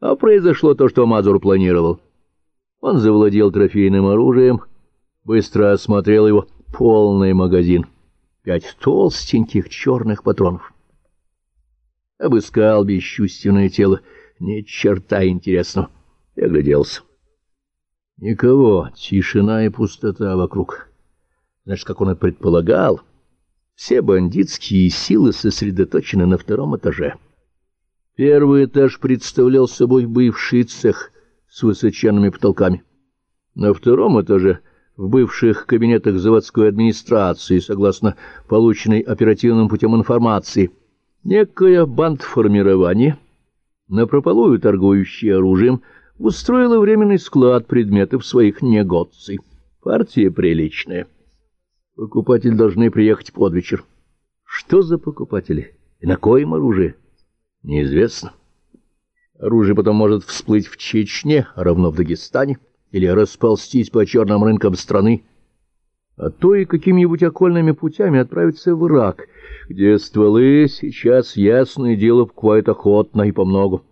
А произошло то, что Мазур планировал. Он завладел трофейным оружием, быстро осмотрел его полный магазин. Пять толстеньких черных патронов. Обыскал бесчувственное тело. Ни черта интересного. И огляделся. Никого, тишина и пустота вокруг. Значит, как он и предполагал, все бандитские силы сосредоточены на втором этаже. Первый этаж представлял собой бывший цех с высоченными потолками. На втором этаже, в бывших кабинетах заводской администрации, согласно полученной оперативным путем информации, некое бандформирование, напропалую торгующее оружием, устроило временный склад предметов своих негодций. Партия приличная. Покупатели должны приехать под вечер. Что за покупатели? И на коем оружие? Неизвестно. Оружие потом может всплыть в Чечне, равно в Дагестане, или расползтись по черным рынкам страны, а то и какими-нибудь окольными путями отправиться в Ирак, где стволы сейчас, ясное дело, покупают охотно и помногу.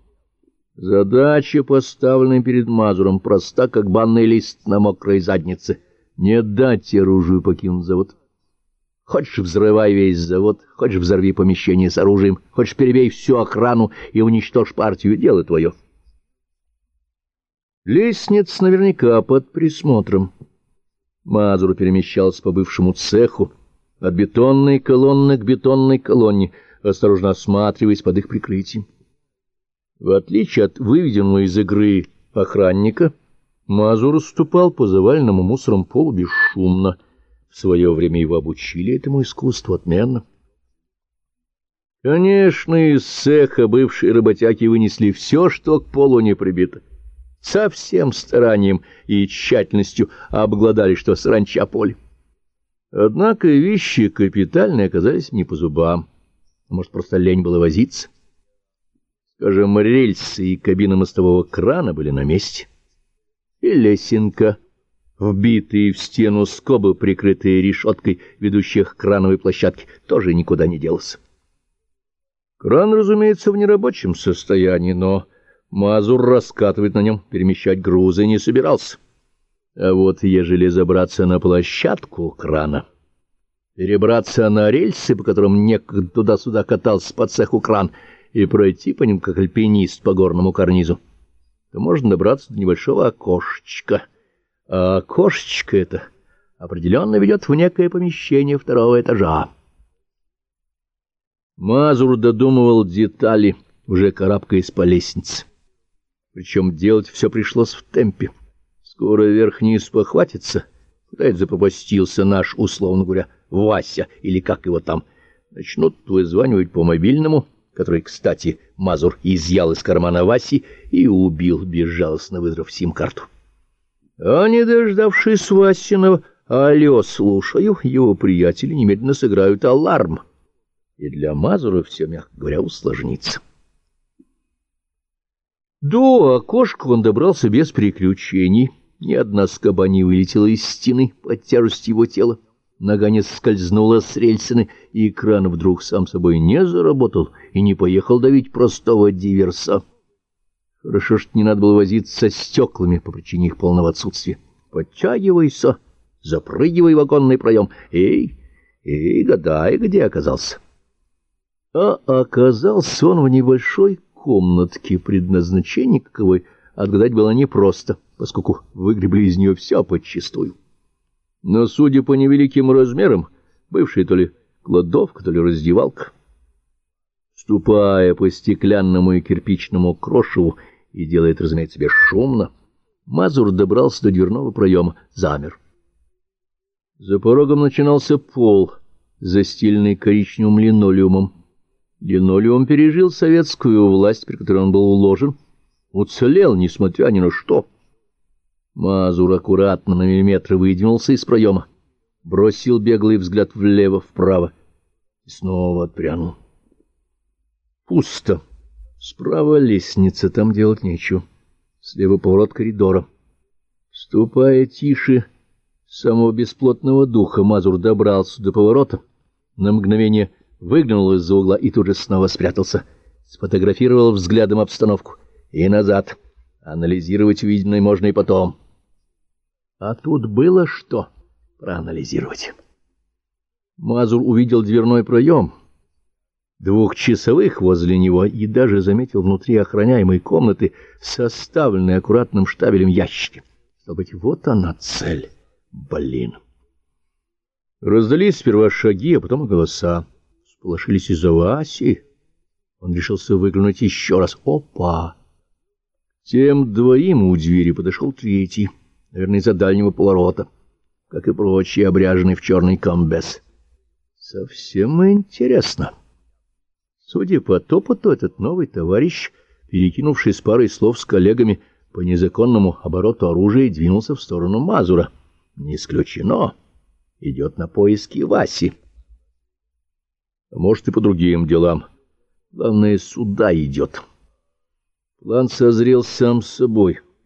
Задача, поставленная перед Мазуром, проста, как банный лист на мокрой заднице. Не дать оружию покинуть завод. Хочешь, взрывай весь завод, хочешь, взорви помещение с оружием, хочешь, перебей всю охрану и уничтожь партию, дело твое. Лестниц наверняка под присмотром. Мазур перемещался по бывшему цеху, от бетонной колонны к бетонной колонне, осторожно осматриваясь под их прикрытием. В отличие от выведенного из игры охранника, Мазур ступал по заваленному мусором полу бесшумно, в свое время его обучили этому искусству отменно. Конечно, из цеха бывшие работяги вынесли все, что к полу не прибито. Со всем старанием и тщательностью обглодали, что сранча поле. Однако вещи капитальные оказались не по зубам. Может, просто лень было возиться. Скажем, рельсы и кабина мостового крана были на месте. И лесенка — вбитые в стену скобы, прикрытые решеткой, ведущих к крановой площадке, тоже никуда не делся. Кран, разумеется, в нерабочем состоянии, но Мазур раскатывать на нем, перемещать грузы не собирался. А вот ежели забраться на площадку крана, перебраться на рельсы, по которым некогда туда-сюда катался по цеху кран, и пройти по ним, как альпинист по горному карнизу, то можно добраться до небольшого окошечка — а окошечко это определенно ведет в некое помещение второго этажа. Мазур додумывал детали, уже карабкаясь по лестнице. Причем делать все пришлось в темпе. Скоро верх-низ похватится, куда это запропастился наш, условно говоря, Вася, или как его там. Начнут вызванивать по мобильному, который, кстати, Мазур изъял из кармана Васи и убил, безжалостно выдрав сим-карту. А не дождавшись Васиного «Алло, слушаю», его приятели немедленно сыграют аларм. И для Мазура все, мягко говоря, усложнится. До окошка он добрался без приключений. Ни одна скоба не вылетела из стены под тяжестью его тела. Нога не скользнула с рельсины, и экран вдруг сам собой не заработал и не поехал давить простого диверса. Хорошо, что не надо было возиться со стеклами по причине их полного отсутствия. Подтягивайся, запрыгивай в вагонный проем. Эй, эй, гадай, где оказался. А оказался он в небольшой комнатке, предназначение каковой отгадать было непросто, поскольку выгребли из нее все подчистую. Но, судя по невеликим размерам, бывшая то ли кладовка, то ли раздевалка. Ступая по стеклянному и кирпичному крошеву, и делает, разумеется, бесшумно, Мазур добрался до дверного проема, замер. За порогом начинался пол, застеленный коричневым линолеумом. Линолеум пережил советскую власть, при которой он был уложен, уцелел, несмотря ни на что. Мазур аккуратно на миллиметр выдвинулся из проема, бросил беглый взгляд влево-вправо и снова отпрянул. Пусто. Справа лестница, там делать нечего. Слева поворот коридора. Ступая тише самого бесплотного духа, Мазур добрался до поворота. На мгновение выглянул из-за угла и тут же снова спрятался. Сфотографировал взглядом обстановку и назад. Анализировать увиденное можно и потом. А тут было что проанализировать. Мазур увидел дверной проем, двухчасовых возле него, и даже заметил внутри охраняемой комнаты составленные аккуратным штабелем ящики. Стало быть, вот она цель. Блин. Раздались сперва шаги, а потом и голоса. Сполошились из-за Васи. Он решился выглянуть еще раз. Опа! Тем двоим у двери подошел третий, наверное, из-за дальнего поворота, как и прочие, обряженный в черный комбез. Совсем интересно. Судя по топоту, этот новый товарищ, перекинувший с парой слов с коллегами по незаконному обороту оружия, двинулся в сторону Мазура. Не исключено. Идет на поиски Васи. Может, и по другим делам. Главное, сюда идет. План созрел сам собой.